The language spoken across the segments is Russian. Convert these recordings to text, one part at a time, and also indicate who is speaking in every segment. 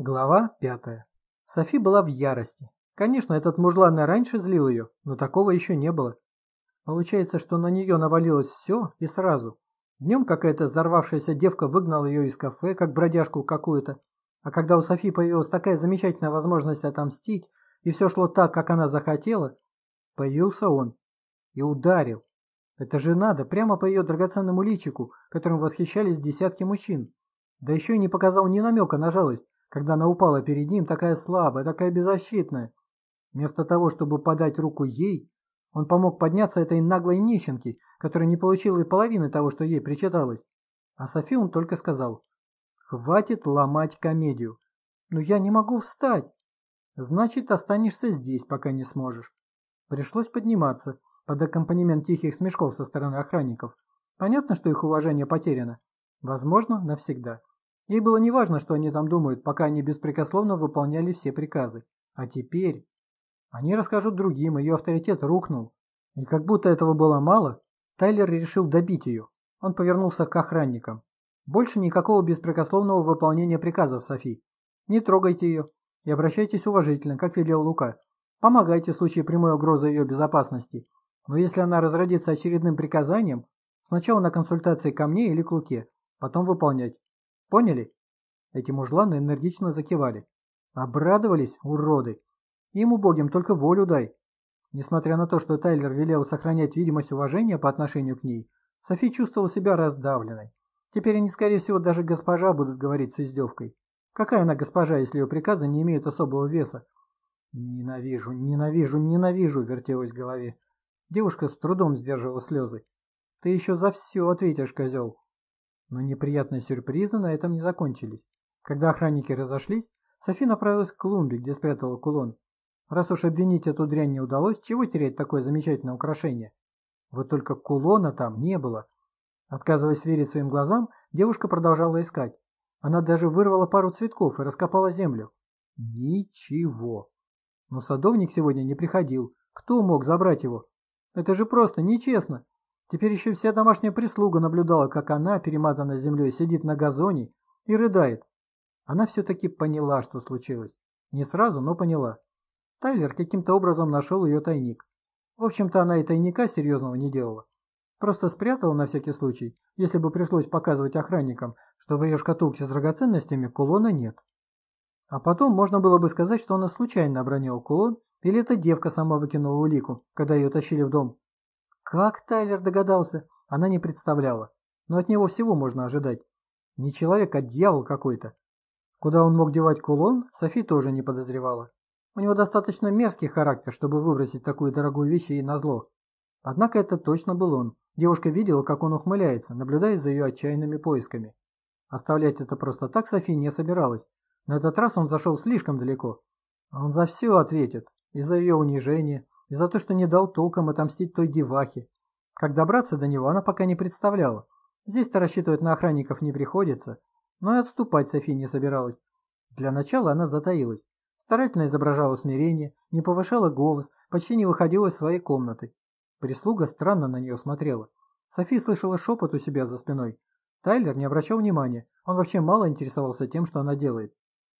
Speaker 1: Глава пятая. Софи была в ярости. Конечно, этот мужлан и раньше злил ее, но такого еще не было. Получается, что на нее навалилось все и сразу. Днем какая-то взорвавшаяся девка выгнала ее из кафе, как бродяжку какую-то. А когда у Софи появилась такая замечательная возможность отомстить, и все шло так, как она захотела, появился он. И ударил. Это же надо, прямо по ее драгоценному личику, которым восхищались десятки мужчин. Да еще и не показал ни намека на жалость, когда она упала перед ним, такая слабая, такая беззащитная. Вместо того, чтобы подать руку ей, он помог подняться этой наглой нищенке, которая не получила и половины того, что ей причиталось. А Софи он только сказал, «Хватит ломать комедию. Но я не могу встать. Значит, останешься здесь, пока не сможешь». Пришлось подниматься, под аккомпанемент тихих смешков со стороны охранников. Понятно, что их уважение потеряно. Возможно, навсегда. Ей было неважно, что они там думают, пока они беспрекословно выполняли все приказы. А теперь... Они расскажут другим, ее авторитет рухнул. И как будто этого было мало, Тайлер решил добить ее. Он повернулся к охранникам. Больше никакого беспрекословного выполнения приказов, Софи. Не трогайте ее и обращайтесь уважительно, как велел Лука. Помогайте в случае прямой угрозы ее безопасности. Но если она разродится очередным приказанием, сначала на консультации ко мне или к Луке, потом выполнять. Поняли? Эти мужланы энергично закивали. Обрадовались, уроды. Им убогим только волю дай. Несмотря на то, что Тайлер велел сохранять видимость уважения по отношению к ней, Софи чувствовала себя раздавленной. Теперь они, скорее всего, даже госпожа будут говорить с издевкой. Какая она госпожа, если ее приказы не имеют особого веса? Ненавижу, ненавижу, ненавижу, вертелось в голове. Девушка с трудом сдерживала слезы. Ты еще за все ответишь, козел. Но неприятные сюрпризы на этом не закончились. Когда охранники разошлись, Софи направилась к клумбе, где спрятала кулон. Раз уж обвинить эту дрянь не удалось, чего терять такое замечательное украшение? Вот только кулона там не было. Отказываясь верить своим глазам, девушка продолжала искать. Она даже вырвала пару цветков и раскопала землю. Ничего. Но садовник сегодня не приходил. Кто мог забрать его? Это же просто нечестно. Теперь еще вся домашняя прислуга наблюдала, как она, перемазанная землей, сидит на газоне и рыдает. Она все-таки поняла, что случилось. Не сразу, но поняла. Тайлер каким-то образом нашел ее тайник. В общем-то, она и тайника серьезного не делала. Просто спрятала на всякий случай, если бы пришлось показывать охранникам, что в ее шкатулке с драгоценностями кулона нет. А потом можно было бы сказать, что она случайно обронила кулон, или эта девка сама выкинула улику, когда ее тащили в дом. Как Тайлер догадался, она не представляла. Но от него всего можно ожидать. Не человек, а дьявол какой-то. Куда он мог девать кулон, Софи тоже не подозревала. У него достаточно мерзкий характер, чтобы выбросить такую дорогую вещь ей назло. Однако это точно был он. Девушка видела, как он ухмыляется, наблюдая за ее отчаянными поисками. Оставлять это просто так Софи не собиралась. На этот раз он зашел слишком далеко. Он за все ответит. И за ее унижение, и за то, что не дал толком отомстить той девахе. Как добраться до него, она пока не представляла. Здесь-то рассчитывать на охранников не приходится, но и отступать Софи не собиралась. Для начала она затаилась, старательно изображала смирение, не повышала голос, почти не выходила из своей комнаты. Прислуга странно на нее смотрела. Софи слышала шепот у себя за спиной. Тайлер не обращал внимания, он вообще мало интересовался тем, что она делает.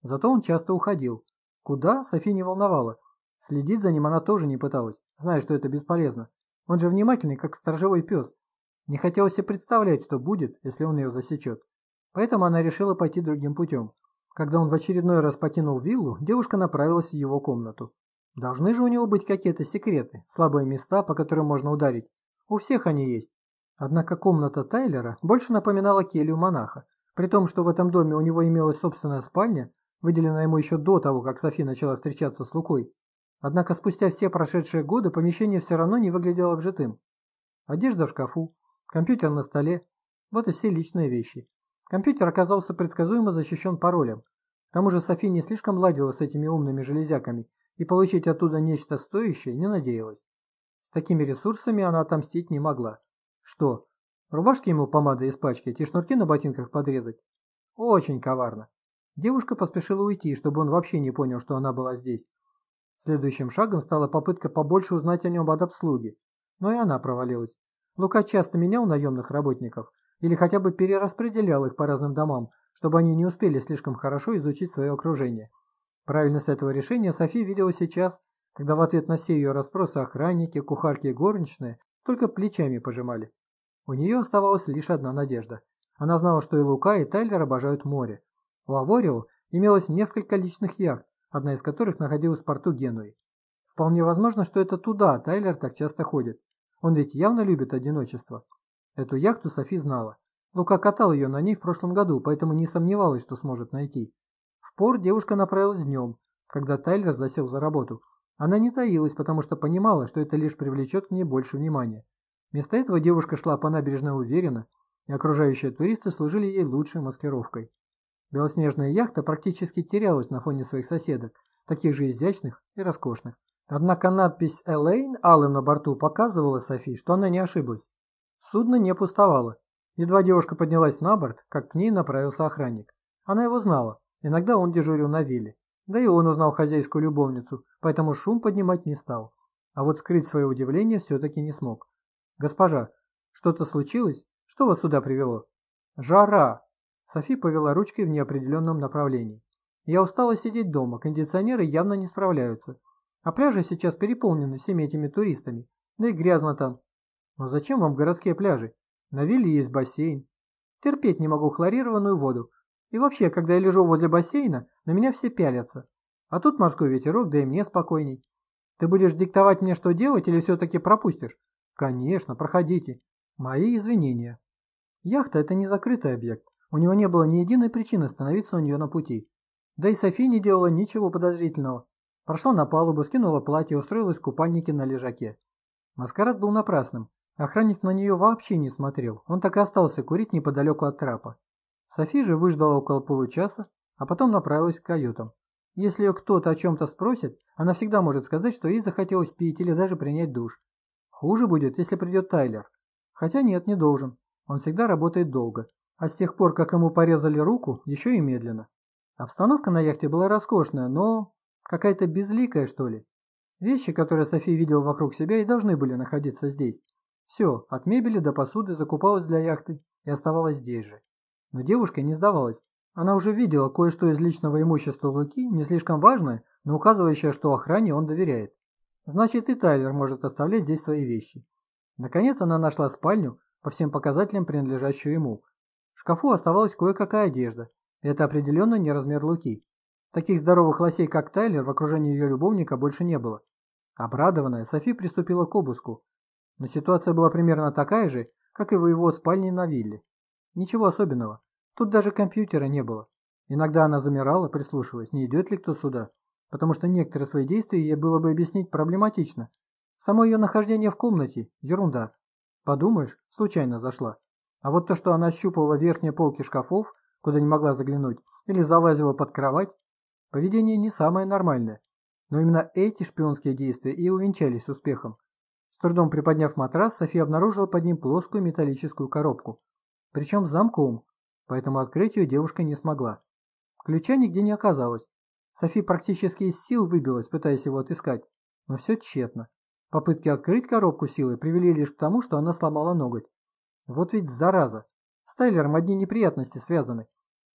Speaker 1: Зато он часто уходил. Куда, Софи не волновала, Следить за ним она тоже не пыталась, зная, что это бесполезно. Он же внимательный, как сторожевой пес. Не хотелось себе представлять, что будет, если он ее засечет. Поэтому она решила пойти другим путем. Когда он в очередной раз покинул виллу, девушка направилась в его комнату. Должны же у него быть какие-то секреты, слабые места, по которым можно ударить. У всех они есть. Однако комната Тайлера больше напоминала келью монаха, при том, что в этом доме у него имелась собственная спальня, выделенная ему еще до того, как Софи начала встречаться с Лукой, Однако спустя все прошедшие годы помещение все равно не выглядело обжитым. Одежда в шкафу, компьютер на столе – вот и все личные вещи. Компьютер оказался предсказуемо защищен паролем. К тому же Софи не слишком ладила с этими умными железяками и получить оттуда нечто стоящее не надеялась. С такими ресурсами она отомстить не могла. Что, рубашки ему помадой испачкать и шнурки на ботинках подрезать? Очень коварно. Девушка поспешила уйти, чтобы он вообще не понял, что она была здесь. Следующим шагом стала попытка побольше узнать о нем от обслуги, но и она провалилась. Лука часто менял наемных работников или хотя бы перераспределял их по разным домам, чтобы они не успели слишком хорошо изучить свое окружение. Правильность этого решения София видела сейчас, когда в ответ на все ее расспросы охранники, кухарки и горничные только плечами пожимали. У нее оставалась лишь одна надежда. Она знала, что и Лука, и Тайлер обожают море. У Аворио имелось несколько личных яхт, одна из которых находилась в порту Генуи. Вполне возможно, что это туда Тайлер так часто ходит. Он ведь явно любит одиночество. Эту яхту Софи знала. Лука катал ее на ней в прошлом году, поэтому не сомневалась, что сможет найти. В порт девушка направилась днем, когда Тайлер засел за работу. Она не таилась, потому что понимала, что это лишь привлечет к ней больше внимания. Вместо этого девушка шла по набережной уверенно, и окружающие туристы служили ей лучшей маскировкой. Белоснежная яхта практически терялась на фоне своих соседок, таких же изящных и роскошных. Однако надпись «Элейн» алым на борту показывала Софи, что она не ошиблась. Судно не пустовало. Едва девушка поднялась на борт, как к ней направился охранник. Она его знала, иногда он дежурил на вилле. Да и он узнал хозяйскую любовницу, поэтому шум поднимать не стал. А вот скрыть свое удивление все-таки не смог. «Госпожа, что-то случилось? Что вас сюда привело?» «Жара!» Софи повела ручкой в неопределенном направлении. «Я устала сидеть дома, кондиционеры явно не справляются. А пляжи сейчас переполнены всеми этими туристами. Да и грязно там. Но зачем вам городские пляжи? На вилле есть бассейн. Терпеть не могу хлорированную воду. И вообще, когда я лежу возле бассейна, на меня все пялятся. А тут морской ветерок, да и мне спокойней. Ты будешь диктовать мне, что делать, или все-таки пропустишь? Конечно, проходите. Мои извинения. Яхта – это не закрытый объект. У него не было ни единой причины остановиться у нее на пути. Да и Софи не делала ничего подозрительного. Прошла на палубу, скинула платье устроилась в купальнике на лежаке. Маскарад был напрасным. Охранник на нее вообще не смотрел, он так и остался курить неподалеку от трапа. Софи же выждала около получаса, а потом направилась к каютам. Если ее кто-то о чем-то спросит, она всегда может сказать, что ей захотелось пить или даже принять душ. Хуже будет, если придет Тайлер. Хотя нет, не должен. Он всегда работает долго. А с тех пор, как ему порезали руку, еще и медленно. Обстановка на яхте была роскошная, но какая-то безликая, что ли. Вещи, которые София видела вокруг себя, и должны были находиться здесь. Все, от мебели до посуды закупалась для яхты и оставалась здесь же. Но девушка не сдавалась. Она уже видела кое-что из личного имущества Луки, не слишком важное, но указывающее, что охране он доверяет. Значит, и Тайлер может оставлять здесь свои вещи. Наконец она нашла спальню, по всем показателям принадлежащую ему. В шкафу оставалась кое-какая одежда. Это определенно не размер Луки. Таких здоровых лосей, как Тайлер, в окружении ее любовника больше не было. Обрадованная, Софи приступила к обыску, но ситуация была примерно такая же, как и в его спальне на вилле. Ничего особенного. Тут даже компьютера не было. Иногда она замирала, прислушиваясь, не идет ли кто сюда, потому что некоторые свои действия ей было бы объяснить проблематично. Само ее нахождение в комнате – ерунда. Подумаешь, случайно зашла. А вот то, что она ощупывала верхние полки шкафов, куда не могла заглянуть, или залазила под кровать, поведение не самое нормальное. Но именно эти шпионские действия и увенчались успехом. С трудом приподняв матрас, София обнаружила под ним плоскую металлическую коробку. Причем с замком, поэтому открыть ее девушка не смогла. Ключа нигде не оказалось. София практически из сил выбилась, пытаясь его отыскать, но все тщетно. Попытки открыть коробку силой привели лишь к тому, что она сломала ноготь. Вот ведь зараза. С Тайлером одни неприятности связаны.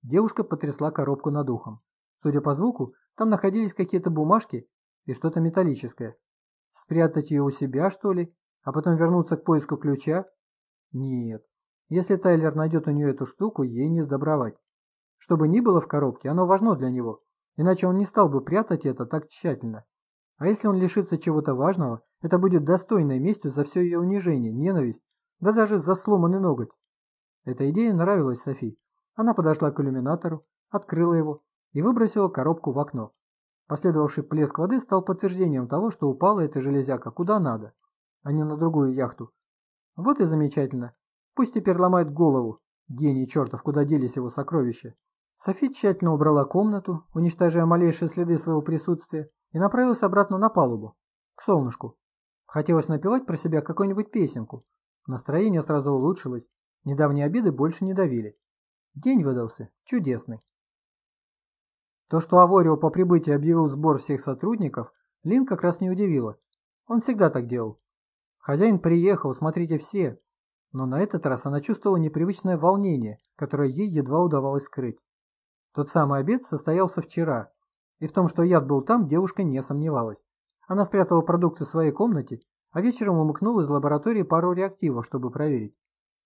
Speaker 1: Девушка потрясла коробку над ухом. Судя по звуку, там находились какие-то бумажки и что-то металлическое. Спрятать ее у себя, что ли? А потом вернуться к поиску ключа? Нет. Если Тайлер найдет у нее эту штуку, ей не сдобровать. Что бы ни было в коробке, оно важно для него. Иначе он не стал бы прятать это так тщательно. А если он лишится чего-то важного, это будет достойной местью за все ее унижение, ненависть, да даже за сломанный ноготь. Эта идея нравилась Софи. Она подошла к иллюминатору, открыла его и выбросила коробку в окно. Последовавший плеск воды стал подтверждением того, что упала эта железяка куда надо, а не на другую яхту. Вот и замечательно. Пусть теперь ломает голову, гений чертов, куда делись его сокровища. Софи тщательно убрала комнату, уничтожая малейшие следы своего присутствия, и направилась обратно на палубу, к солнышку. Хотелось напевать про себя какую-нибудь песенку. Настроение сразу улучшилось, недавние обиды больше не давили. День выдался чудесный. То, что Аворио по прибытии объявил сбор всех сотрудников, Лин как раз не удивило. Он всегда так делал. Хозяин приехал, смотрите все. Но на этот раз она чувствовала непривычное волнение, которое ей едва удавалось скрыть. Тот самый обед состоялся вчера, и в том, что яд был там, девушка не сомневалась. Она спрятала продукты в своей комнате, а вечером умыкнула из лаборатории пару реактивов, чтобы проверить.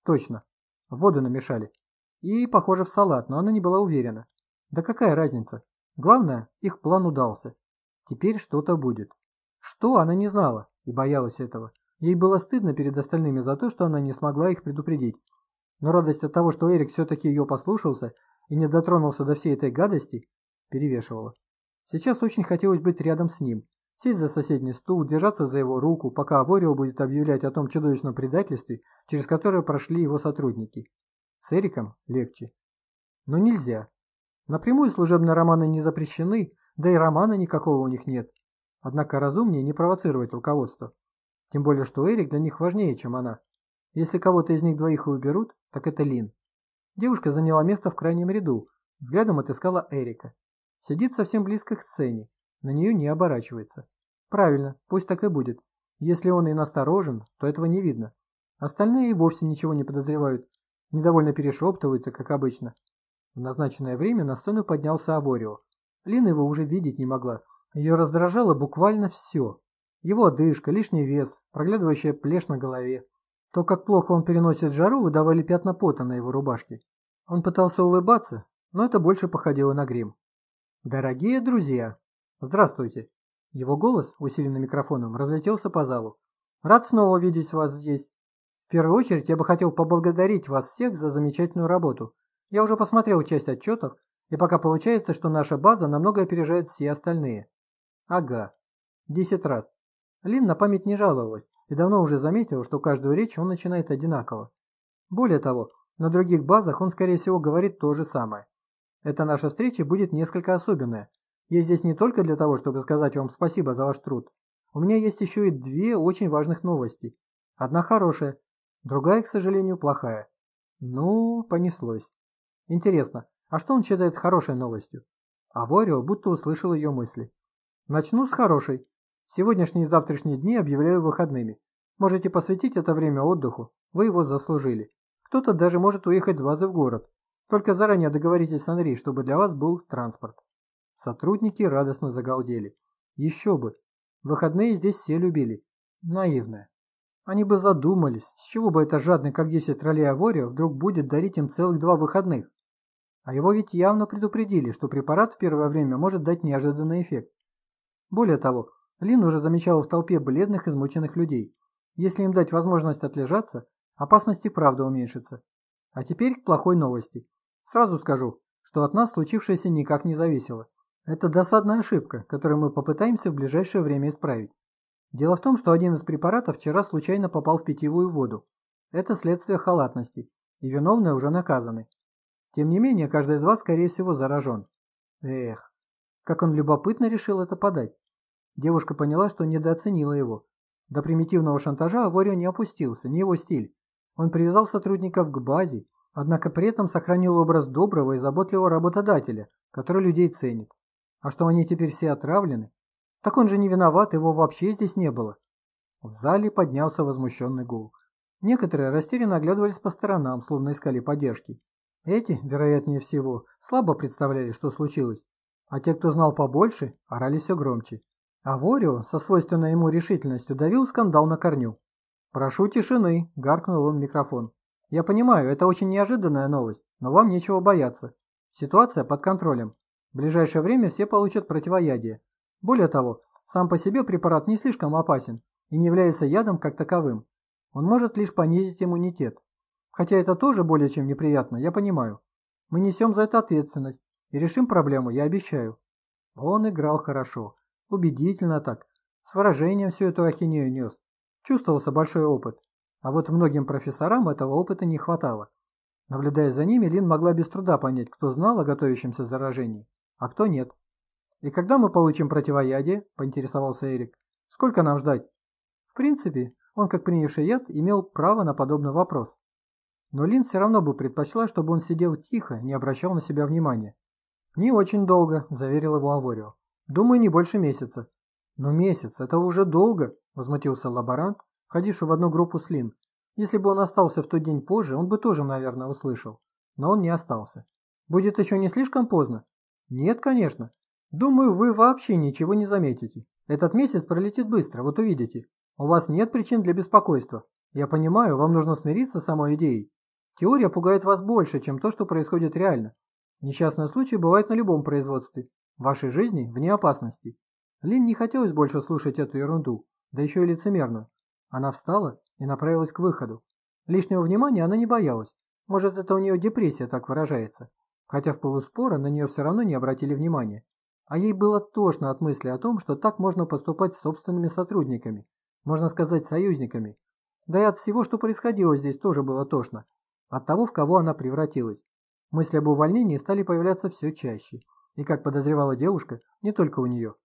Speaker 1: Точно, воду намешали. И, похоже, в салат, но она не была уверена. Да какая разница? Главное, их план удался. Теперь что-то будет. Что, она не знала и боялась этого. Ей было стыдно перед остальными за то, что она не смогла их предупредить. Но радость от того, что Эрик все-таки ее послушался и не дотронулся до всей этой гадости, перевешивала. Сейчас очень хотелось быть рядом с ним, сесть за соседний стул, держаться за его руку, пока Аворио будет объявлять о том чудовищном предательстве, через которое прошли его сотрудники. С Эриком легче. Но нельзя. Напрямую служебные романы не запрещены, да и романа никакого у них нет. Однако разумнее не провоцировать руководство. Тем более, что Эрик для них важнее, чем она. Если кого-то из них двоих и уберут, так это Лин. Девушка заняла место в крайнем ряду, взглядом отыскала Эрика. Сидит совсем близко к сцене, на нее не оборачивается. Правильно, пусть так и будет. Если он и насторожен, то этого не видно. Остальные и вовсе ничего не подозревают, недовольно перешептываются, как обычно. В назначенное время на сцену поднялся Аворио. Лина его уже видеть не могла. Ее раздражало буквально все. Его одышка, лишний вес, проглядывающая плешь на голове. То, как плохо он переносит жару, выдавали пятна пота на его рубашке. Он пытался улыбаться, но это больше походило на грим. «Дорогие друзья! Здравствуйте!» Его голос, усиленный микрофоном, разлетелся по залу. «Рад снова видеть вас здесь. В первую очередь я бы хотел поблагодарить вас всех за замечательную работу. Я уже посмотрел часть отчетов, и пока получается, что наша база намного опережает все остальные. Ага. Десять раз. Лин на память не жаловалась и давно уже заметила, что каждую речь он начинает одинаково. Более того, на других базах он, скорее всего, говорит то же самое. Эта наша встреча будет несколько особенная. Я здесь не только для того, чтобы сказать вам спасибо за ваш труд. У меня есть еще и две очень важных новости. Одна хорошая, другая, к сожалению, плохая. Ну, понеслось. Интересно, а что он считает хорошей новостью? Аворио будто услышал ее мысли. Начну с хорошей. Сегодняшние и завтрашние дни объявляю выходными. Можете посвятить это время отдыху, вы его заслужили. Кто-то даже может уехать с базы в город. Только заранее договоритесь с Анри, чтобы для вас был транспорт. Сотрудники радостно загалдели. Еще бы. Выходные здесь все любили. Наивная. Они бы задумались, с чего бы это жадный, как 10 троллей Авория, вдруг будет дарить им целых два выходных. А его ведь явно предупредили, что препарат в первое время может дать неожиданный эффект. Более того, Лин уже замечал в толпе бледных, измученных людей. Если им дать возможность отлежаться, опасность и правда уменьшится. А теперь к плохой новости. Сразу скажу, что от нас случившееся никак не зависело. Это досадная ошибка, которую мы попытаемся в ближайшее время исправить. Дело в том, что один из препаратов вчера случайно попал в питьевую воду. Это следствие халатности, и виновные уже наказаны. Тем не менее, каждый из вас, скорее всего, заражен. Эх, как он любопытно решил это подать. Девушка поняла, что недооценила его. До примитивного шантажа Аворио не опустился, не его стиль. Он привязал сотрудников к базе, однако при этом сохранил образ доброго и заботливого работодателя, который людей ценит. А что они теперь все отравлены? Так он же не виноват, его вообще здесь не было. В зале поднялся возмущенный гул. Некоторые растерянно оглядывались по сторонам, словно искали поддержки. Эти, вероятнее всего, слабо представляли, что случилось, а те, кто знал побольше, орали все громче. А Ворио со свойственной ему решительностью давил скандал на корню. «Прошу тишины», – гаркнул он в микрофон. «Я понимаю, это очень неожиданная новость, но вам нечего бояться. Ситуация под контролем. Ближайшее время все получат противоядие. Более того, сам по себе препарат не слишком опасен и не является ядом как таковым. Он может лишь понизить иммунитет. Хотя это тоже более чем неприятно, я понимаю. Мы несем за это ответственность и решим проблему, я обещаю. Он играл хорошо, убедительно так, с выражением всю эту ахинею нес. Чувствовался большой опыт, а вот многим профессорам этого опыта не хватало. Наблюдая за ними, Лин могла без труда понять, кто знал о готовящемся заражении, а кто нет. «И когда мы получим противоядие?» – поинтересовался Эрик. «Сколько нам ждать?» В принципе, он, как принявший яд, имел право на подобный вопрос. Но Лин все равно бы предпочла, чтобы он сидел тихо, не обращал на себя внимания. «Не очень долго», – заверил его Аворио. «Думаю, не больше месяца». «Но месяц – это уже долго», – возмутился лаборант, входивший в одну группу с Лин. Если бы он остался в тот день позже, он бы тоже, наверное, услышал. Но он не остался. Будет еще не слишком поздно? Нет, конечно. Думаю, вы вообще ничего не заметите. Этот месяц пролетит быстро, вот увидите. У вас нет причин для беспокойства. Я понимаю, вам нужно смириться с самой идеей. Теория пугает вас больше, чем то, что происходит реально. Несчастные случаи бывают на любом производстве. В вашей жизни вне опасности. Лин не хотелось больше слушать эту ерунду, да еще и лицемерную. Она встала и направилась к выходу. Лишнего внимания она не боялась. Может, это у нее депрессия так выражается. Хотя в полуспора на нее все равно не обратили внимания. А ей было тошно от мысли о том, что так можно поступать с собственными сотрудниками, можно сказать, союзниками. Да и от всего, что происходило здесь, тоже было тошно. От того, в кого она превратилась. Мысли об увольнении стали появляться все чаще. И, как подозревала девушка, не только у нее.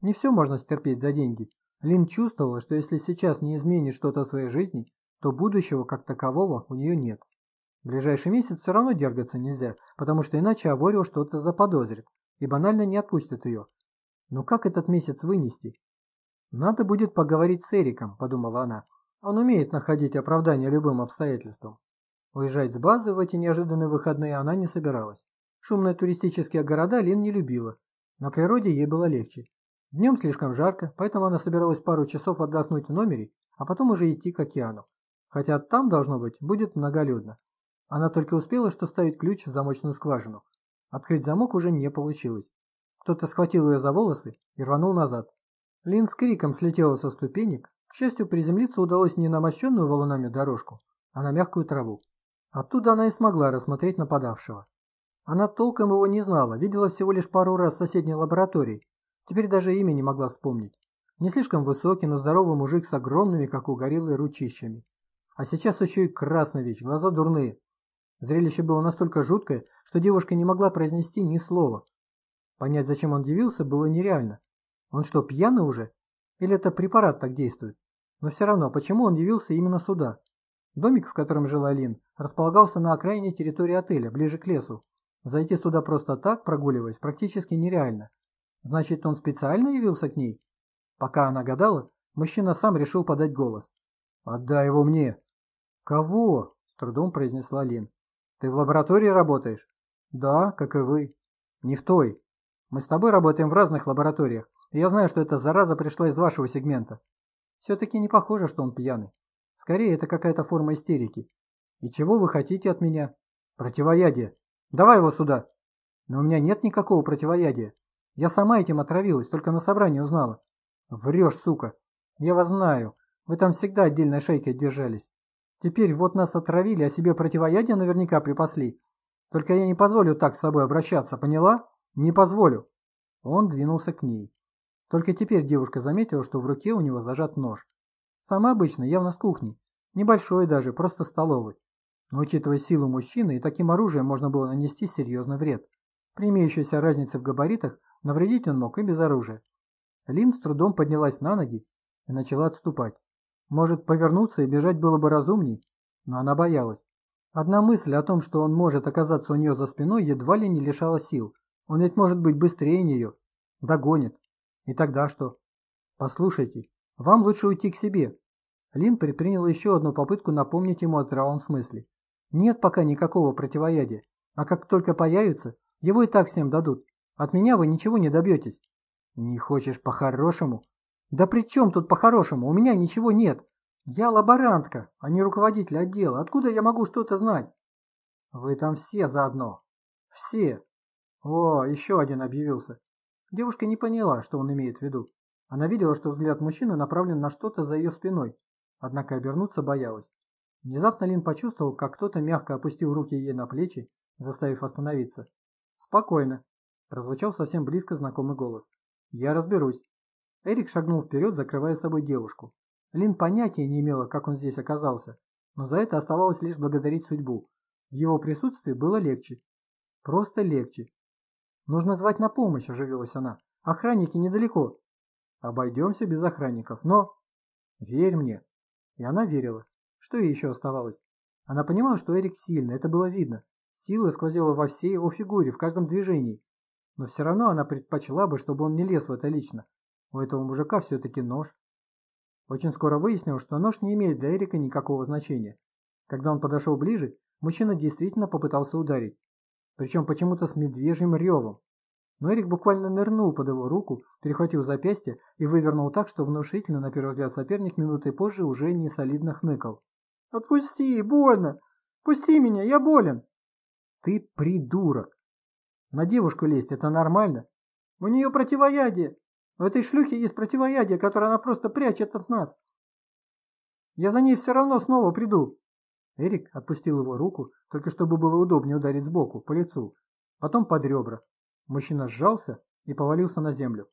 Speaker 1: Не все можно стерпеть за деньги. Лин чувствовала, что если сейчас не изменит что-то в своей жизни, то будущего как такового у нее нет. В ближайший месяц все равно дергаться нельзя, потому что иначе Аворио что-то заподозрит и банально не отпустит ее. Но как этот месяц вынести? Надо будет поговорить с Эриком, подумала она. Он умеет находить оправдание любым обстоятельствам. Уезжать с базы в эти неожиданные выходные она не собиралась. Шумные туристические города Лин не любила. На природе ей было легче. Днем слишком жарко, поэтому она собиралась пару часов отдохнуть в номере, а потом уже идти к океану. Хотя там, должно быть, будет многолюдно. Она только успела что ставить ключ в замочную скважину. Открыть замок уже не получилось. Кто-то схватил ее за волосы и рванул назад. Лин с криком слетела со ступенек. К счастью, приземлиться удалось не на мощенную валунами дорожку, а на мягкую траву. Оттуда она и смогла рассмотреть нападавшего. Она толком его не знала, видела всего лишь пару раз в соседней лаборатории. Теперь даже имя не могла вспомнить. Не слишком высокий, но здоровый мужик с огромными, как у гориллы, ручищами. А сейчас еще и красный весь, глаза дурные. Зрелище было настолько жуткое, что девушка не могла произнести ни слова. Понять, зачем он дивился, было нереально. Он что, пьяный уже? Или это препарат так действует? Но все равно, почему он явился именно сюда? Домик, в котором жила Лин, располагался на окраине территории отеля, ближе к лесу. Зайти сюда просто так, прогуливаясь, практически нереально. Значит, он специально явился к ней? Пока она гадала, мужчина сам решил подать голос. «Отдай его мне!» «Кого?» – с трудом произнесла Лин. Ты в лаборатории работаешь? Да, как и вы. Не в той. Мы с тобой работаем в разных лабораториях, и я знаю, что эта зараза пришла из вашего сегмента. Все-таки не похоже, что он пьяный. Скорее, это какая-то форма истерики. И чего вы хотите от меня? Противоядие. Давай его сюда. Но у меня нет никакого противоядия. Я сама этим отравилась, только на собрании узнала. Врешь, сука. Я вас знаю. Вы там всегда отдельной шейкой держались. Теперь вот нас отравили, а себе противоядие наверняка припасли. Только я не позволю так с собой обращаться, поняла? Не позволю. Он двинулся к ней. Только теперь девушка заметила, что в руке у него зажат нож. Самый обычный, явно с кухни. Небольшой даже, просто столовый. Но учитывая силу мужчины, и таким оружием можно было нанести серьезный вред. При имеющейся разнице в габаритах, навредить он мог и без оружия. Лин с трудом поднялась на ноги и начала отступать. Может, повернуться и бежать было бы разумней, но она боялась. Одна мысль о том, что он может оказаться у нее за спиной, едва ли не лишала сил. Он ведь может быть быстрее нее. Догонит. И тогда что? Послушайте, вам лучше уйти к себе. Лин предприняла еще одну попытку напомнить ему о здравом смысле. Нет пока никакого противоядия. А как только появится, его и так всем дадут. От меня вы ничего не добьетесь. Не хочешь по-хорошему? Да при чем тут по-хорошему? У меня ничего нет. Я лаборантка, а не руководитель отдела. Откуда я могу что-то знать? Вы там все заодно. Все. О, еще один объявился. Девушка не поняла, что он имеет в виду. Она видела, что взгляд мужчины направлен на что-то за ее спиной, однако обернуться боялась. Внезапно Лин почувствовал, как кто-то мягко опустил руки ей на плечи, заставив остановиться. «Спокойно», – прозвучал совсем близко знакомый голос. «Я разберусь». Эрик шагнул вперед, закрывая собой девушку. Лин понятия не имела, как он здесь оказался, но за это оставалось лишь благодарить судьбу. В его присутствии было легче. Просто легче. «Нужно звать на помощь», – оживилась она. «Охранники недалеко». «Обойдемся без охранников, но...» «Верь мне». И она верила. Что ей еще оставалось? Она понимала, что Эрик сильный, это было видно. Сила сквозила во всей его фигуре, в каждом движении. Но все равно она предпочла бы, чтобы он не лез в это лично. У этого мужика все-таки нож. Очень скоро выяснилось, что нож не имеет для Эрика никакого значения. Когда он подошел ближе, мужчина действительно попытался ударить. причем почему-то с медвежьим ревом. Но Эрик буквально нырнул под его руку, перехватил запястье и вывернул так, что внушительно, на первый взгляд, соперник минутой позже уже не солидно хныкал. «Отпусти, больно! Пусти меня, я болен!» «Ты придурок! На девушку лезть – это нормально? У нее противоядие! У этой шлюхи есть противоядие, которое она просто прячет от нас!» «Я за ней все равно снова приду!» Эрик отпустил его руку, только чтобы было удобнее ударить сбоку, по лицу, потом под ребра. Мужчина сжался и повалился на землю.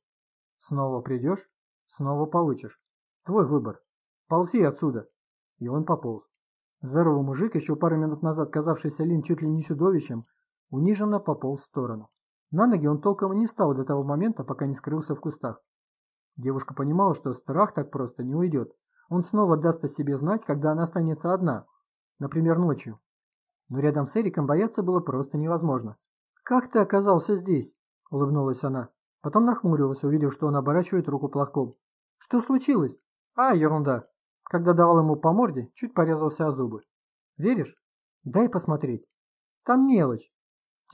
Speaker 1: Снова придешь, снова получишь. Твой выбор. Ползи отсюда. И он пополз. Здоровый мужик, еще пару минут назад казавшийся Лин чуть ли не чудовищем, униженно пополз в сторону. На ноги он толком не встал до того момента, пока не скрылся в кустах. Девушка понимала, что страх так просто не уйдет. Он снова даст о себе знать, когда она останется одна, например, ночью. Но рядом с Эриком бояться было просто невозможно. «Как ты оказался здесь?» – улыбнулась она. Потом нахмурилась, увидев, что он оборачивает руку платком. «Что случилось?» «А, ерунда!» Когда давал ему по морде, чуть порезался о зубы. «Веришь? Дай посмотреть». «Там мелочь».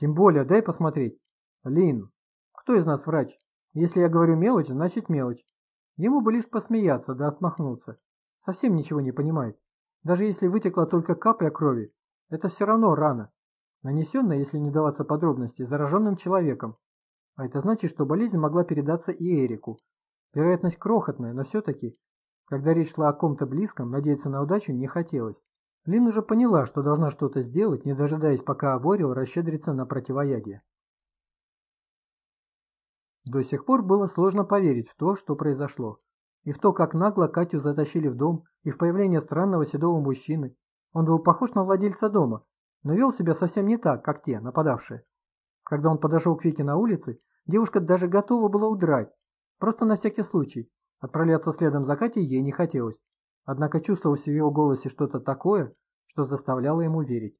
Speaker 1: «Тем более, дай посмотреть». «Лин, кто из нас врач? Если я говорю мелочь, значит мелочь». Ему бы лишь посмеяться да отмахнуться. Совсем ничего не понимает. Даже если вытекла только капля крови, это все равно рана нанесенная, если не даваться подробности, зараженным человеком. А это значит, что болезнь могла передаться и Эрику. Вероятность крохотная, но все-таки, когда речь шла о ком-то близком, надеяться на удачу не хотелось. Лин уже поняла, что должна что-то сделать, не дожидаясь, пока Аворил расщедрится на противоядие. До сих пор было сложно поверить в то, что произошло. И в то, как нагло Катю затащили в дом, и в появление странного седого мужчины. Он был похож на владельца дома, но вел себя совсем не так, как те, нападавшие. Когда он подошел к Вике на улице, девушка даже готова была удрать, просто на всякий случай. Отправляться следом за Катей ей не хотелось. Однако чувствовалось в его голосе что-то такое, что заставляло ему верить.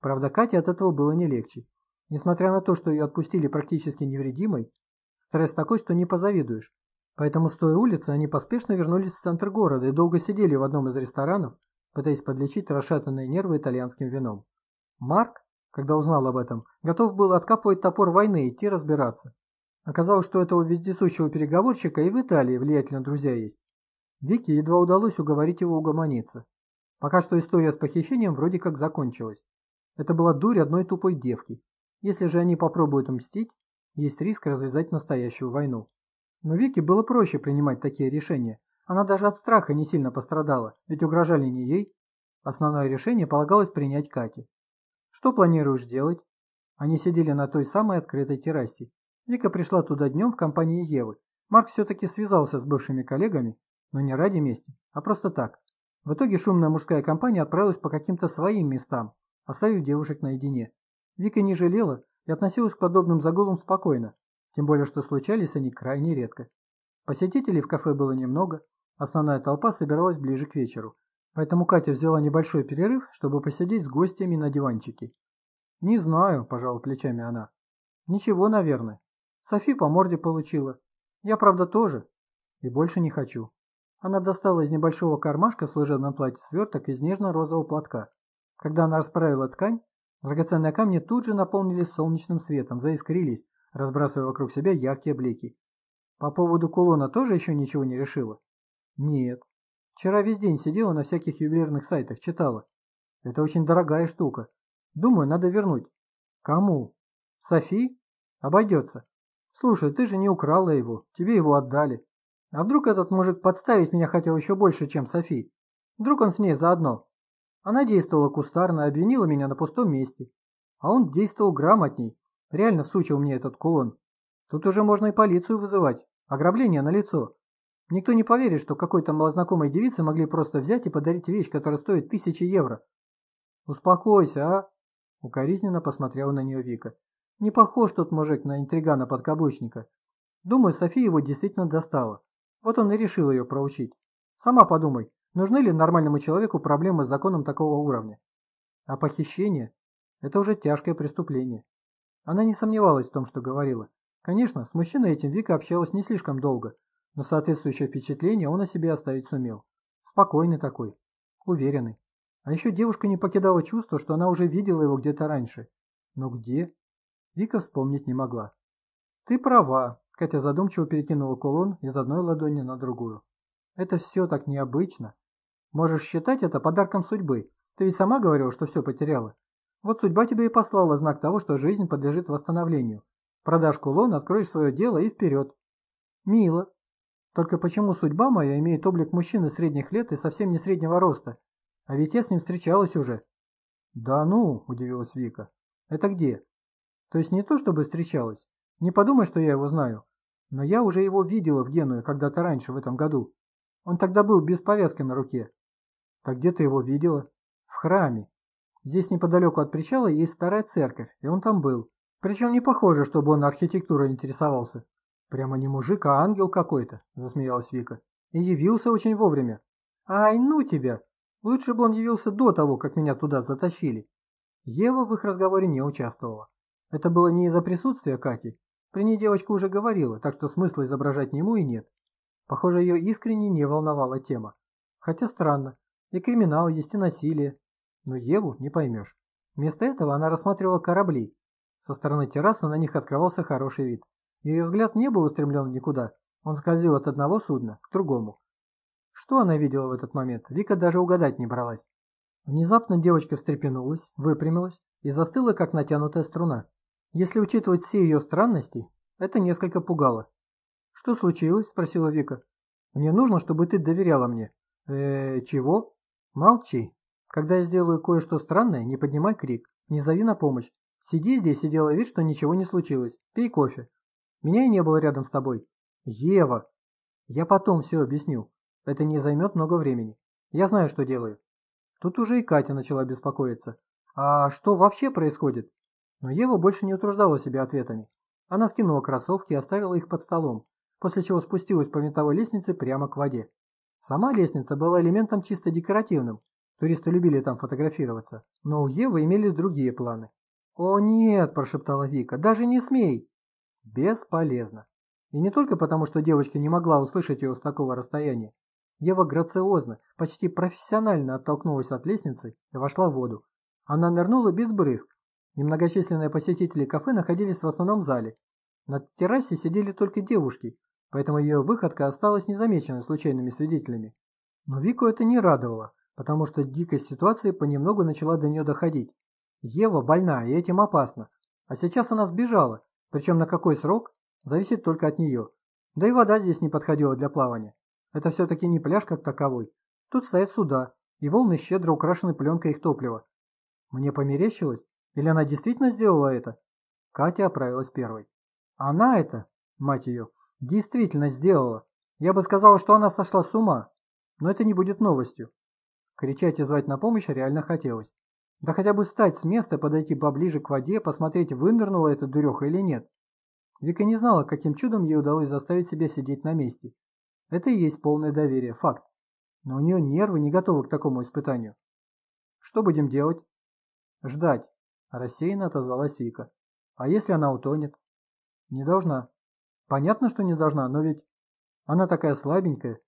Speaker 1: Правда, Кате от этого было не легче. Несмотря на то, что ее отпустили практически невредимой, стресс такой, что не позавидуешь. Поэтому с улицы они поспешно вернулись в центр города и долго сидели в одном из ресторанов, пытаясь подлечить расшатанные нервы итальянским вином. Марк, когда узнал об этом, готов был откапывать топор войны и идти разбираться. Оказалось, что этого вездесущего переговорщика и в Италии влиятельно друзья есть. Вике едва удалось уговорить его угомониться. Пока что история с похищением вроде как закончилась. Это была дурь одной тупой девки. Если же они попробуют мстить, есть риск развязать настоящую войну. Но Вике было проще принимать такие решения. Она даже от страха не сильно пострадала, ведь угрожали не ей. Основное решение полагалось принять Кате. Что планируешь делать? Они сидели на той самой открытой террасе. Вика пришла туда днем в компании Евы. Марк все-таки связался с бывшими коллегами, но не ради мести, а просто так. В итоге шумная мужская компания отправилась по каким-то своим местам, оставив девушек наедине. Вика не жалела и относилась к подобным загулам спокойно, тем более что случались они крайне редко. Посетителей в кафе было немного, основная толпа собиралась ближе к вечеру. Поэтому Катя взяла небольшой перерыв, чтобы посидеть с гостями на диванчике. «Не знаю», – пожала плечами она. «Ничего, наверное. Софи по морде получила. Я, правда, тоже. И больше не хочу». Она достала из небольшого кармашка в служебном платье сверток из нежно-розового платка. Когда она расправила ткань, драгоценные камни тут же наполнились солнечным светом, заискрились, разбрасывая вокруг себя яркие блики. По поводу кулона тоже еще ничего не решила? Нет, Вчера весь день сидела на всяких ювелирных сайтах, читала. Это очень дорогая штука. Думаю, надо вернуть. Кому? Софи? Обойдется. Слушай, ты же не украла его, тебе его отдали. А вдруг этот мужик подставить меня хотел еще больше, чем Софи? Вдруг он с ней заодно? Она действовала кустарно, обвинила меня на пустом месте. А он действовал грамотней. Реально всучил мне этот кулон. Тут уже можно и полицию вызывать. Ограбление на лицо. Никто не поверит, что какой-то малознакомой девице могли просто взять и подарить вещь, которая стоит тысячи евро. «Успокойся, а!» – укоризненно посмотрела на нее Вика. «Не похож тот мужик на интригана-подкаблучника. Думаю, София его действительно достала. Вот он и решил ее проучить. Сама подумай, нужны ли нормальному человеку проблемы с законом такого уровня? А похищение – это уже тяжкое преступление». Она не сомневалась в том, что говорила. Конечно, с мужчиной этим Вика общалась не слишком долго – но соответствующее впечатление он о себе оставить сумел. Спокойный такой, уверенный. А еще девушка не покидала чувство, что она уже видела его где-то раньше. Но где? Вика вспомнить не могла. «Ты права», – Катя задумчиво перекинула кулон из одной ладони на другую. «Это все так необычно. Можешь считать это подарком судьбы. Ты ведь сама говорила, что все потеряла. Вот судьба тебе и послала знак того, что жизнь подлежит восстановлению. Продашь кулон, откроешь свое дело и вперед. Мило. Только почему судьба моя имеет облик мужчины средних лет и совсем не среднего роста? А ведь я с ним встречалась уже. Да ну, удивилась Вика. Это где? То есть не то, чтобы встречалась. Не подумай, что я его знаю. Но я уже его видела в Генуе когда-то раньше, в этом году. Он тогда был без повязки на руке. Так где ты его видела? В храме. Здесь неподалеку от причала есть старая церковь, и он там был. Причем не похоже, чтобы он архитектурой интересовался. Прямо не мужик, а ангел какой-то, засмеялась Вика. И явился очень вовремя. Ай, ну тебя! Лучше бы он явился до того, как меня туда затащили. Ева в их разговоре не участвовала. Это было не из-за присутствия Кати. При ней девочка уже говорила, так что смысла изображать нему и нет. Похоже, ее искренне не волновала тема. Хотя странно. И криминал есть, и насилие. Но Еву не поймешь. Вместо этого она рассматривала корабли. Со стороны террасы на них открывался хороший вид. Ее взгляд не был устремлен никуда. Он скользил от одного судна к другому. Что она видела в этот момент, Вика даже угадать не бралась. Внезапно девочка встрепенулась, выпрямилась и застыла, как натянутая струна. Если учитывать все ее странности, это несколько пугало. «Что случилось?» – спросила Вика. «Мне нужно, чтобы ты доверяла мне». «Э, чего?» «Молчи. Когда я сделаю кое-что странное, не поднимай крик, не зови на помощь. Сиди здесь и делай вид, что ничего не случилось. Пей кофе. Меня и не было рядом с тобой. Ева! Я потом все объясню. Это не займет много времени. Я знаю, что делаю. Тут уже и Катя начала беспокоиться. А что вообще происходит? Но Ева больше не утруждала себя ответами. Она скинула кроссовки и оставила их под столом, после чего спустилась по винтовой лестнице прямо к воде. Сама лестница была элементом чисто декоративным. Туристы любили там фотографироваться. Но у Евы имелись другие планы. «О нет!» – прошептала Вика. «Даже не смей!» Бесполезно. И не только потому, что девочка не могла услышать его с такого расстояния. Ева грациозно, почти профессионально оттолкнулась от лестницы и вошла в воду. Она нырнула без брызг. Немногочисленные посетители кафе находились в основном зале. На террасе сидели только девушки, поэтому ее выходка осталась незамеченной случайными свидетелями. Но Вику это не радовало, потому что дикость ситуации понемногу начала до нее доходить. Ева больна, и этим опасно. А сейчас она сбежала, причем на какой срок, зависит только от нее. Да и вода здесь не подходила для плавания. Это все-таки не пляж как таковой. Тут стоят суда, и волны щедро украшены пленкой их топлива. Мне померещилось? Или она действительно сделала это? Катя оправилась первой. Она это, мать ее, действительно сделала. Я бы сказала, что она сошла с ума. Но это не будет новостью. Кричать и звать на помощь реально хотелось. Да хотя бы встать с места, подойти поближе к воде, посмотреть, вынырнула эта дуреха или нет. Вика не знала, каким чудом ей удалось заставить себя сидеть на месте. Это и есть полное доверие, факт. Но у нее нервы не готовы к такому испытанию. Что будем делать? Ждать, рассеянно отозвалась Вика. А если она утонет? Не должна. Понятно, что не должна, но ведь она такая слабенькая.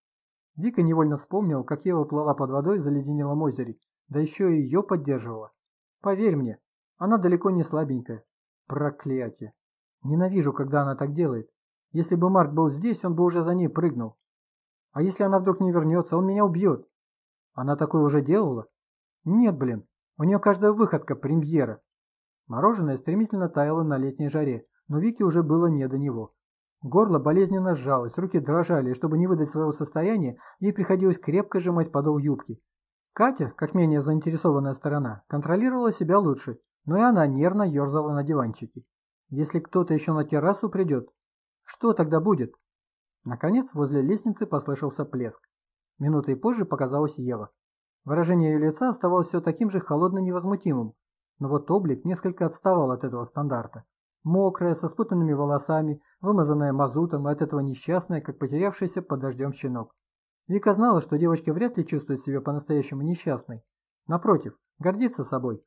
Speaker 1: Вика невольно вспомнила, как Ева плыла под водой в заледенелом озере, да еще и ее поддерживала. Поверь мне, она далеко не слабенькая. Проклятие. Ненавижу, когда она так делает. Если бы Марк был здесь, он бы уже за ней прыгнул. А если она вдруг не вернется, он меня убьет. Она такое уже делала? Нет, блин, у нее каждая выходка премьера. Мороженое стремительно таяло на летней жаре, но Вике уже было не до него. Горло болезненно сжалось, руки дрожали, и чтобы не выдать своего состояния, ей приходилось крепко сжимать подол юбки. Катя, как менее заинтересованная сторона, контролировала себя лучше, но и она нервно ерзала на диванчике. Если кто-то еще на террасу придет, что тогда будет? Наконец, возле лестницы послышался плеск. Минутой позже показалась Ева. Выражение ее лица оставалось все таким же холодно-невозмутимым, но вот облик несколько отставал от этого стандарта. Мокрая, со спутанными волосами, вымазанная мазутом, от этого несчастная, как потерявшийся под дождем щенок. Вика знала, что девочка вряд ли чувствует себя по-настоящему несчастной. Напротив, гордится собой.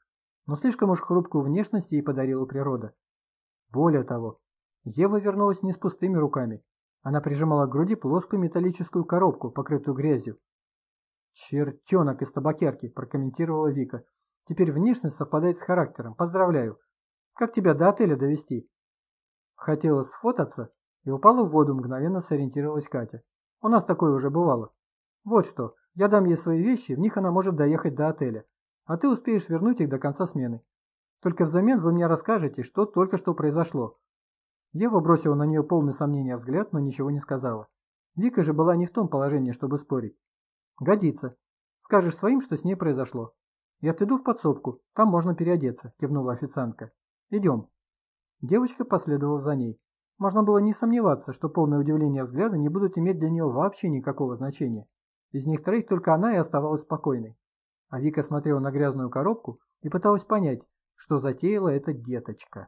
Speaker 1: Но слишком уж хрупкую внешность ей подарила природа. Более того, Ева вернулась не с пустыми руками. Она прижимала к груди плоскую металлическую коробку, покрытую грязью. «Чертенок из табакерки», – прокомментировала Вика. «Теперь внешность совпадает с характером. Поздравляю». Как тебя до отеля довести? Хотела сфотаться и упала в воду, мгновенно сориентировалась Катя. У нас такое уже бывало. Вот что, я дам ей свои вещи, в них она может доехать до отеля, а ты успеешь вернуть их до конца смены. Только взамен вы мне расскажете, что только что произошло. Ева бросила на нее полный сомнения взгляд, но ничего не сказала. Вика же была не в том положении, чтобы спорить. Годится. Скажешь своим, что с ней произошло. Я отойду в подсобку, там можно переодеться, кивнула официантка. Идем. Девочка последовала за ней. Можно было не сомневаться, что полное удивление взгляда не будут иметь для нее вообще никакого значения. Из них троих только она и оставалась спокойной. А Вика смотрела на грязную коробку и пыталась понять, что затеяла эта деточка.